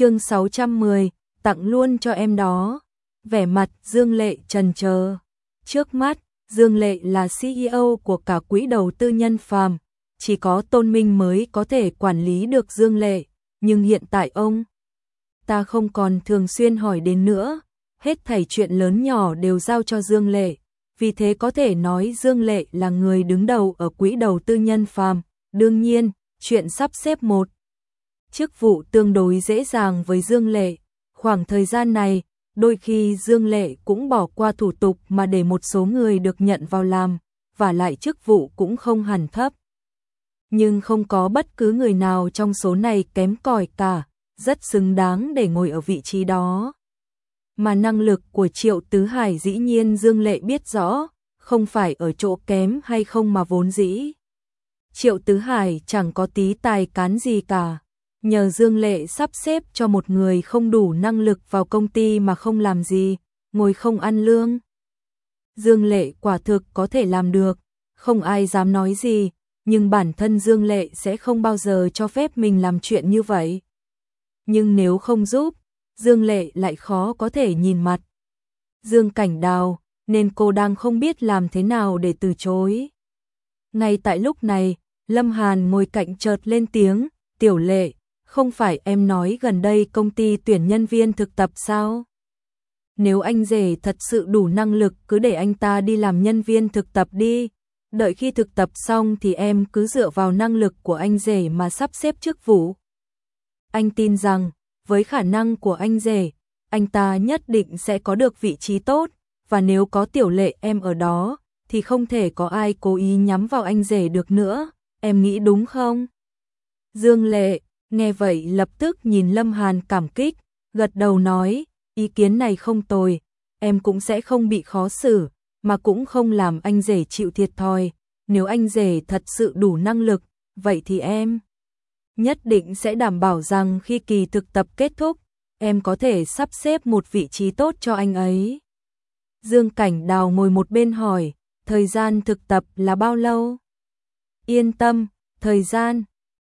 chương 610, tặng luôn cho em đó. Vẻ mặt Dương Lệ trần chờ. Trước mắt, Dương Lệ là CEO của cả quỹ đầu tư nhân phàm, chỉ có Tôn Minh mới có thể quản lý được Dương Lệ, nhưng hiện tại ông ta không còn thường xuyên hỏi đến nữa, hết thảy chuyện lớn nhỏ đều giao cho Dương Lệ, vì thế có thể nói Dương Lệ là người đứng đầu ở quỹ đầu tư nhân phàm, đương nhiên, chuyện sắp xếp một chức vụ tương đối dễ dàng với Dương Lệ, khoảng thời gian này, đôi khi Dương Lệ cũng bỏ qua thủ tục mà để một số người được nhận vào làm, và lại chức vụ cũng không hẳn thấp. Nhưng không có bất cứ người nào trong số này kém cỏi cả, rất xứng đáng để ngồi ở vị trí đó. Mà năng lực của Triệu Tứ Hải dĩ nhiên Dương Lệ biết rõ, không phải ở chỗ kém hay không mà vốn dĩ. Triệu Tứ Hải chẳng có tí tài cán gì cả. Nhờ Dương Lệ sắp xếp cho một người không đủ năng lực vào công ty mà không làm gì, ngồi không ăn lương. Dương Lệ quả thực có thể làm được, không ai dám nói gì, nhưng bản thân Dương Lệ sẽ không bao giờ cho phép mình làm chuyện như vậy. Nhưng nếu không giúp, Dương Lệ lại khó có thể nhìn mặt. Dương Cảnh Đào, nên cô đang không biết làm thế nào để từ chối. Ngay tại lúc này, Lâm Hàn ngồi cạnh chợt lên tiếng, tiểu lệ, không phải em nói gần đây công ty tuyển nhân viên thực tập sao? Nếu anh rể thật sự đủ năng lực cứ để anh ta đi làm nhân viên thực tập đi, đợi khi thực tập xong thì em cứ dựa vào năng lực của anh rể mà sắp xếp chức vụ. Anh tin rằng, với khả năng của anh rể, anh ta nhất định sẽ có được vị trí tốt, và nếu có tiểu lệ em ở đó, thì không thể có ai cố ý nhắm vào anh rể được nữa, em nghĩ đúng không? Dương Lệ, nghe vậy lập tức nhìn Lâm Hàn cảm kích, gật đầu nói, ý kiến này không tồi, em cũng sẽ không bị khó xử, mà cũng không làm anh rể chịu thiệt thòi, nếu anh rể thật sự đủ năng lực, vậy thì em nhất định sẽ đảm bảo rằng khi kỳ thực tập kết thúc, em có thể sắp xếp một vị trí tốt cho anh ấy. Dương Cảnh Đào ngồi một bên hỏi, thời gian thực tập là bao lâu? Yên tâm, thời gian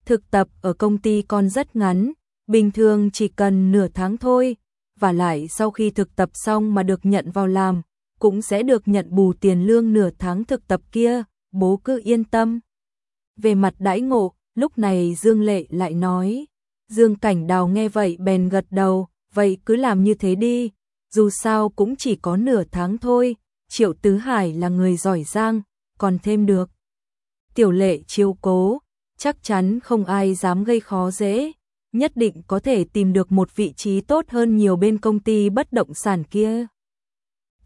thực tập ở công ty còn rất ngắn, bình thường chỉ cần nửa tháng thôi, và lại sau khi thực tập xong mà được nhận vào làm, cũng sẽ được nhận bù tiền lương nửa tháng thực tập kia, bố cứ yên tâm. Về mặt đãi ngộ, lúc này Dương Lệ lại nói, Dương Cảnh Đào nghe vậy bèn gật đầu, vậy cứ làm như thế đi, dù sao cũng chỉ có nửa tháng thôi, Triệu Tứ Hải là người giỏi giang, còn thêm được. Tiểu lệ chiêu cố, chắc chắn không ai dám gây khó dễ, nhất định có thể tìm được một vị trí tốt hơn nhiều bên công ty bất động sản kia.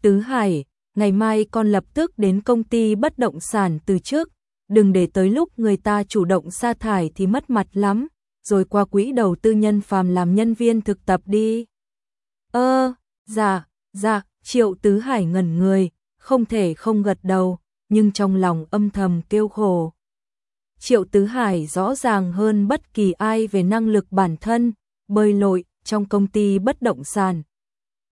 Tứ Hải, ngày mai con lập tức đến công ty bất động sản từ trước, đừng để tới lúc người ta chủ động sa thải thì mất mặt lắm, rồi qua quỹ đầu tư nhân phàm làm nhân viên thực tập đi. Ơ, dạ, dạ, Triệu Tứ Hải ngẩn người, không thể không gật đầu, nhưng trong lòng âm thầm kêu khổ. Triệu Tứ Hải rõ ràng hơn bất kỳ ai về năng lực bản thân, bơi lội trong công ty bất động sản.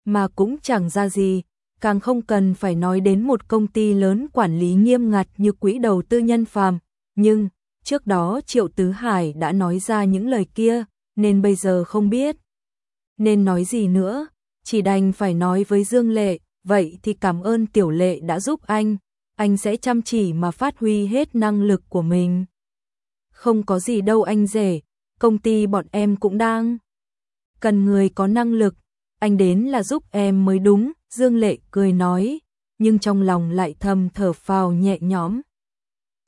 Mà cũng chẳng ra gì, càng không cần phải nói đến một công ty lớn quản lý nghiêm ngặt như quỹ đầu tư nhân phàm. Nhưng, trước đó Triệu Tứ Hải đã nói ra những lời kia, nên bây giờ không biết. Nên nói gì nữa, chỉ đành phải nói với Dương Lệ, vậy thì cảm ơn Tiểu Lệ đã giúp anh, anh sẽ chăm chỉ mà phát huy hết năng lực của mình không có gì đâu anh rể, công ty bọn em cũng đang cần người có năng lực, anh đến là giúp em mới đúng, Dương Lệ cười nói, nhưng trong lòng lại thầm thở phào nhẹ nhõm.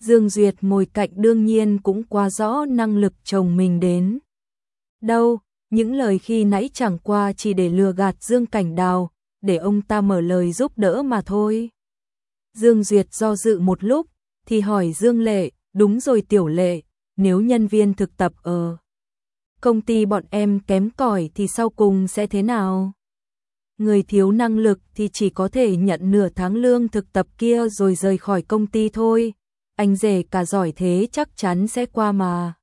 Dương Duyệt ngồi cạnh đương nhiên cũng qua rõ năng lực chồng mình đến. Đâu, những lời khi nãy chẳng qua chỉ để lừa gạt Dương Cảnh Đào, để ông ta mở lời giúp đỡ mà thôi. Dương Duyệt do dự một lúc, thì hỏi Dương Lệ, đúng rồi tiểu lệ, nếu nhân viên thực tập ở công ty bọn em kém cỏi thì sau cùng sẽ thế nào? Người thiếu năng lực thì chỉ có thể nhận nửa tháng lương thực tập kia rồi rời khỏi công ty thôi. Anh rể cả giỏi thế chắc chắn sẽ qua mà.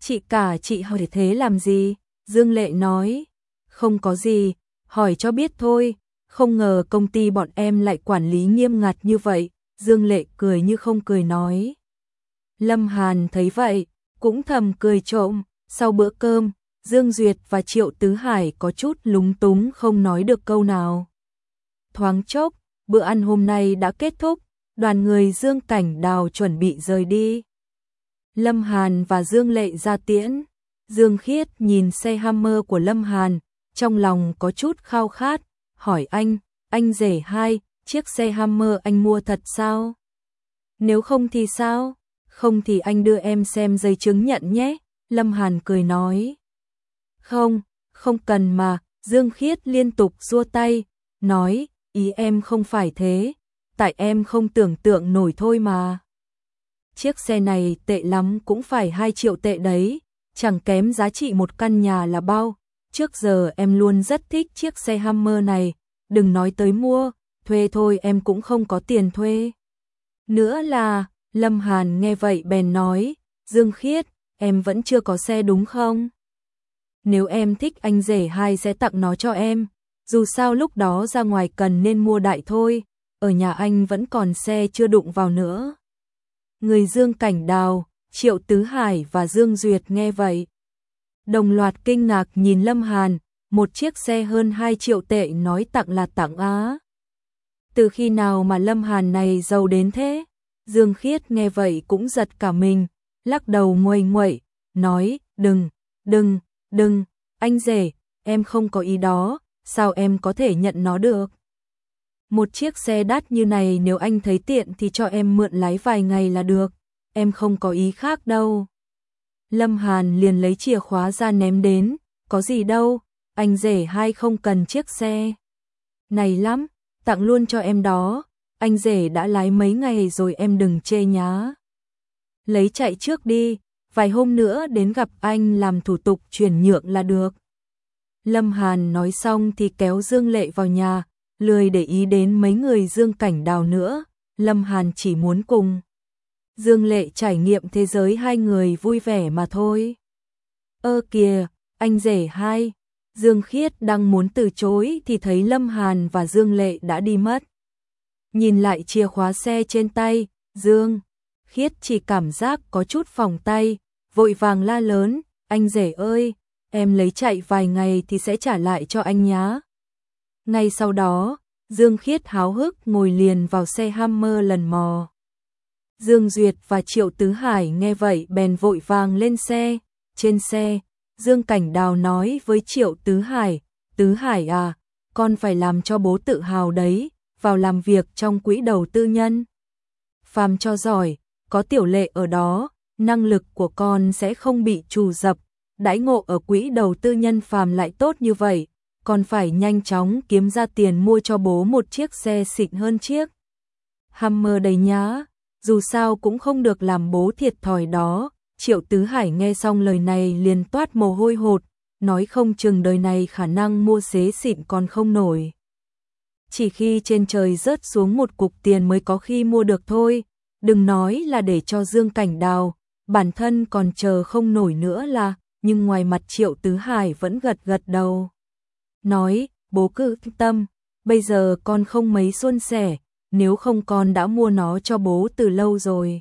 Chị cả chị hỏi thế làm gì? Dương Lệ nói. Không có gì, hỏi cho biết thôi. Không ngờ công ty bọn em lại quản lý nghiêm ngặt như vậy. Dương Lệ cười như không cười nói. Lâm Hàn thấy vậy, cũng thầm cười trộm, sau bữa cơm, Dương Duyệt và Triệu Tứ Hải có chút lúng túng không nói được câu nào. Thoáng chốc, bữa ăn hôm nay đã kết thúc, đoàn người Dương Cảnh Đào chuẩn bị rời đi. Lâm Hàn và Dương Lệ ra tiễn. Dương Khiết nhìn xe Hammer của Lâm Hàn, trong lòng có chút khao khát, hỏi anh, anh rể hai, chiếc xe Hammer anh mua thật sao? Nếu không thì sao? Không thì anh đưa em xem giấy chứng nhận nhé, Lâm Hàn cười nói. Không, không cần mà, Dương Khiết liên tục xua tay, nói, ý em không phải thế, tại em không tưởng tượng nổi thôi mà. Chiếc xe này tệ lắm cũng phải 2 triệu tệ đấy, chẳng kém giá trị một căn nhà là bao. Trước giờ em luôn rất thích chiếc xe Hammer này, đừng nói tới mua, thuê thôi em cũng không có tiền thuê. Nữa là, Lâm Hàn nghe vậy bèn nói, Dương Khiết, em vẫn chưa có xe đúng không? Nếu em thích anh rể hai sẽ tặng nó cho em, dù sao lúc đó ra ngoài cần nên mua đại thôi, ở nhà anh vẫn còn xe chưa đụng vào nữa. Người Dương Cảnh Đào, Triệu Tứ Hải và Dương Duyệt nghe vậy. Đồng loạt kinh ngạc nhìn Lâm Hàn, một chiếc xe hơn 2 triệu tệ nói tặng là tặng á. Từ khi nào mà Lâm Hàn này giàu đến thế? Dương Khiết nghe vậy cũng giật cả mình, lắc đầu nguầy nguậy, nói, đừng, đừng, đừng, anh rể, em không có ý đó, sao em có thể nhận nó được? Một chiếc xe đắt như này nếu anh thấy tiện thì cho em mượn lái vài ngày là được, em không có ý khác đâu. Lâm Hàn liền lấy chìa khóa ra ném đến, có gì đâu, anh rể hai không cần chiếc xe. Này lắm, tặng luôn cho em đó, anh rể đã lái mấy ngày rồi em đừng chê nhá. Lấy chạy trước đi, vài hôm nữa đến gặp anh làm thủ tục chuyển nhượng là được. Lâm Hàn nói xong thì kéo Dương Lệ vào nhà, lười để ý đến mấy người Dương Cảnh Đào nữa, Lâm Hàn chỉ muốn cùng. Dương Lệ trải nghiệm thế giới hai người vui vẻ mà thôi. Ơ kìa, anh rể hai, Dương Khiết đang muốn từ chối thì thấy Lâm Hàn và Dương Lệ đã đi mất. Nhìn lại chìa khóa xe trên tay, Dương, Khiết chỉ cảm giác có chút phòng tay, vội vàng la lớn, anh rể ơi, em lấy chạy vài ngày thì sẽ trả lại cho anh nhá. Ngay sau đó, Dương Khiết háo hức ngồi liền vào xe Hammer lần mò. Dương Duyệt và Triệu Tứ Hải nghe vậy bèn vội vàng lên xe, trên xe, Dương Cảnh Đào nói với Triệu Tứ Hải, Tứ Hải à, con phải làm cho bố tự hào đấy, vào làm việc trong quỹ đầu tư nhân. Phàm cho giỏi, có tiểu lệ ở đó, năng lực của con sẽ không bị trù dập, đãi ngộ ở quỹ đầu tư nhân phàm lại tốt như vậy, còn phải nhanh chóng kiếm ra tiền mua cho bố một chiếc xe xịn hơn chiếc. Hammer đầy nhá, dù sao cũng không được làm bố thiệt thòi đó. Triệu Tứ Hải nghe xong lời này liền toát mồ hôi hột, nói không chừng đời này khả năng mua xế xịn còn không nổi. Chỉ khi trên trời rớt xuống một cục tiền mới có khi mua được thôi, đừng nói là để cho Dương Cảnh đào, bản thân còn chờ không nổi nữa là, nhưng ngoài mặt Triệu Tứ Hải vẫn gật gật đầu. Nói, bố cứ tâm, bây giờ con không mấy xuân sẻ, nếu không con đã mua nó cho bố từ lâu rồi.